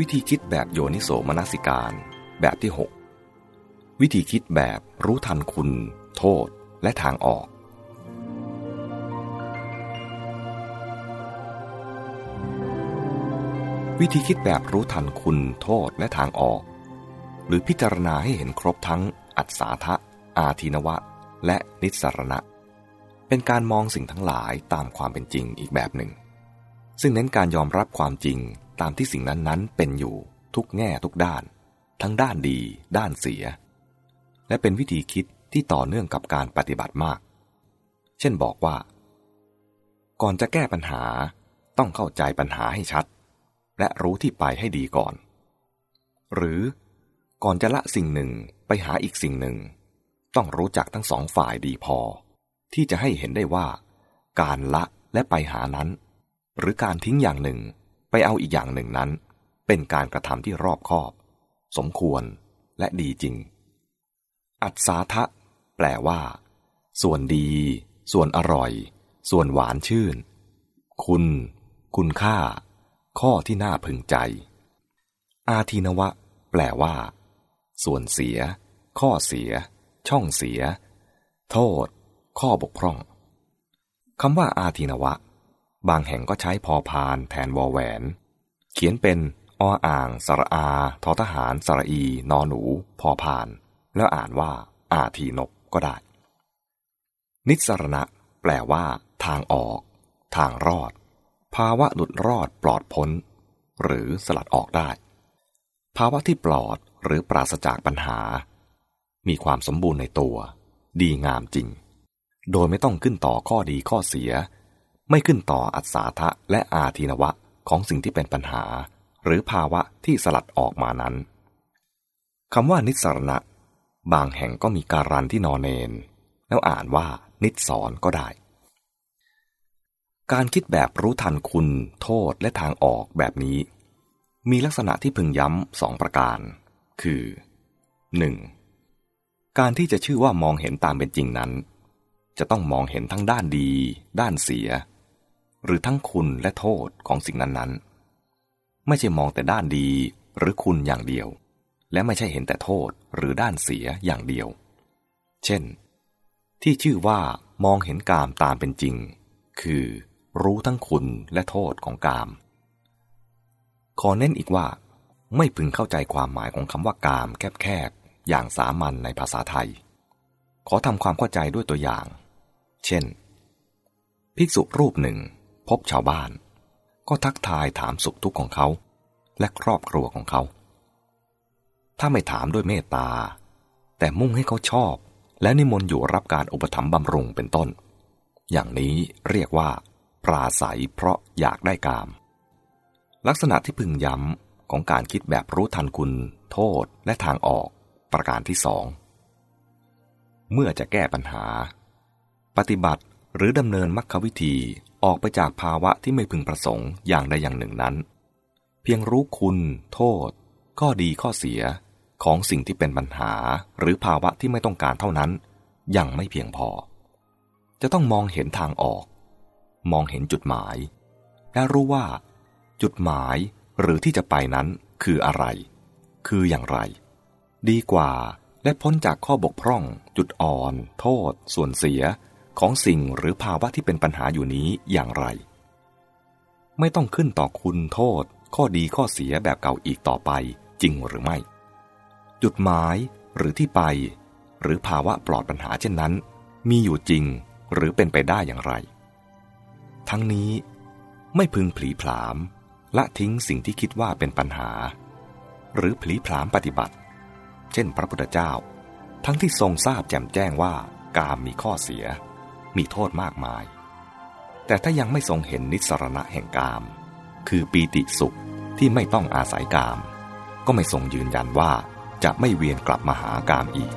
วิธีคิดแบบโยนิโสมนสิการ แบบที่ 6 วิธีคิดแบบรู้ทันคุณ โทษและทางออก วิธีคิดแบบรู้ทันคุณ โทษและทางออก หรือพิจารณาให้เห็นครบทั้งอัศาทะ อาทินวะ และนิสรณะ เป็นการมองสิ่งทั้งหลายตามความเป็นจริงอีกแบบหนึ่ง ซึ่งเน้นการยอมรับความจริง ตามที่สิ่งนั้นๆ เป็นอยู่ทุกแง่ทุกด้าน ทั้งด้านดี ด้านเสีย และเป็นวิธีคิดที่ต่อเนื่องกับการปฏิบัติมาก เช่นบอกว่า ก่อนจะแก้ปัญหาต้องเข้าใจปัญหาให้ชัด และรู้ที่ไปให้ดีก่อน หรือก่อนจะละสิ่งหนึ่งไปหาอีกสิ่งหนึ่ง ต้องรู้จักทั้งสองฝ่ายดีพอ ที่จะให้เห็นได้ว่า การละและไปหานั้น หรือการทิ้งอย่างหนึ่ง ไปเอาอีกอย่างหนึ่งนั้น เป็นการกระทำที่รอบคอบ สมควรและดีจริง อัศาทะแปลว่า ส่วนดี ส่วนอร่อย ส่วนหวานชื่น คุณ คุณค่า ข้อที่น่าพึงใจ อาทีนวะ แปลว่า ส่วนเสีย ข้อเสีย ช่องเสีย โทษ ข้อบกพร่องคำว่าอาทีนวะ บางแห่งก็ใช้พอพานแทนวอแหวน เขียนเป็นออ่างสระอาทอทหารสระอี นอหนู พอพาน แล้วอ่านว่าอาทีนกก็ได้ นิสรณะ แปลว่า ทางออก ทางรอด ภาวะหลุดรอดปลอดพ้น หรือสลัดออกได้ ภาวะที่ปลอดหรือปราศจากปัญหา มีความสมบูรณ์ในตัว ดีงามจริง โดยไม่ต้องขึ้นต่อข้อดีข้อเสีย ไม่ขึ้นต่ออัศทะและอาทีนวะของสิ่งที่เป็นปัญหา หรือภาวะที่สลัดออกมานั้นคำว่านิสรณะ บางแห่งก็มีการันที่นอนเนน แล้วอ่านว่านิสอนก็ได้ การคิดแบบรู้ทันคุณ โทษและทางออกแบบนี้ มีลักษณะที่พึงย้ำสองประการ คือ 1. การที่จะชื่อว่ามองเห็นตามเป็นจริงนั้น จะต้องมองเห็นทั้งด้านดี ด้านเสีย หรือทั้งคุณและโทษของสิ่งนั้นๆ ไม่ใช่มองแต่ด้านดีหรือคุณอย่างเดียว และไม่ใช่เห็นแต่โทษหรือด้านเสียอย่างเดียว เช่น ที่ชื่อว่ามองเห็นกามตามเป็นจริง คือรู้ทั้งคุณและโทษของกาม ขอเน้นอีกว่า ไม่พึงเข้าใจความหมายของคำว่ากามแคบๆ อย่างสามัญในภาษาไทย ขอทำความเข้าใจด้วยตัวอย่าง เช่น ภิกษุรูปหนึ่ง พบชาวบ้าน ก็ทักทายถามสุขทุกข์ของเขา และครอบครัวของเขา ถ้าไม่ถามด้วยเมตตา แต่มุ่งให้เขาชอบ และนิมนต์อยู่รับการอุปถัมภ์บำรุงเป็นต้น อย่างนี้เรียกว่า ปราศัยเพราะอยากได้กาม ลักษณะที่พึงย้ำของการคิดแบบรู้ทันคุณ โทษและทางออก ประการที่สองเมื่อจะแก้ปัญหา ปฏิบัติหรือดำเนินมรรควิธี ออกไปจากภาวะที่ไม่พึงประสงค์อย่างใดอย่างหนึ่งนั้น เพียงรู้คุณ โทษ ข้อดีข้อเสียของสิ่งที่เป็นปัญหาหรือภาวะที่ไม่ต้องการเท่านั้น ยังไม่เพียงพอ จะต้องมองเห็นทางออก มองเห็นจุดหมาย และรู้ว่า จุดหมายหรือที่จะไปนั้นคืออะไร คืออย่างไร ดีกว่าและพ้นจากข้อบกพร่อง จุดอ่อน โทษ ส่วนเสีย ของสิ่งหรือภาวะที่เป็นปัญหาอยู่นี้อย่างไร ไม่ต้องขึ้นต่อคุณโทษ ข้อดีข้อเสียแบบเก่าอีกต่อไปจริงหรือไม่ จุดหมายหรือที่ไป หรือภาวะปลอดปัญหาเช่นนั้น มีอยู่จริงหรือเป็นไปได้อย่างไร ทั้งนี้ไม่พึงผลีผลามละทิ้งสิ่งที่คิดว่าเป็นปัญหา หรือผลีผลามปฏิบัติ เช่นพระพุทธเจ้า ทั้งที่ทรงทราบแจ่มแจ้งว่ากามมีข้อเสีย มีโทษมากมาย แต่ถ้ายังไม่ทรงเห็นนิสรณะแห่งกาม คือปีติสุขที่ไม่ต้องอาศัยกาม ก็ไม่ทรงยืนยันว่าจะไม่เวียนกลับมาหากามอีก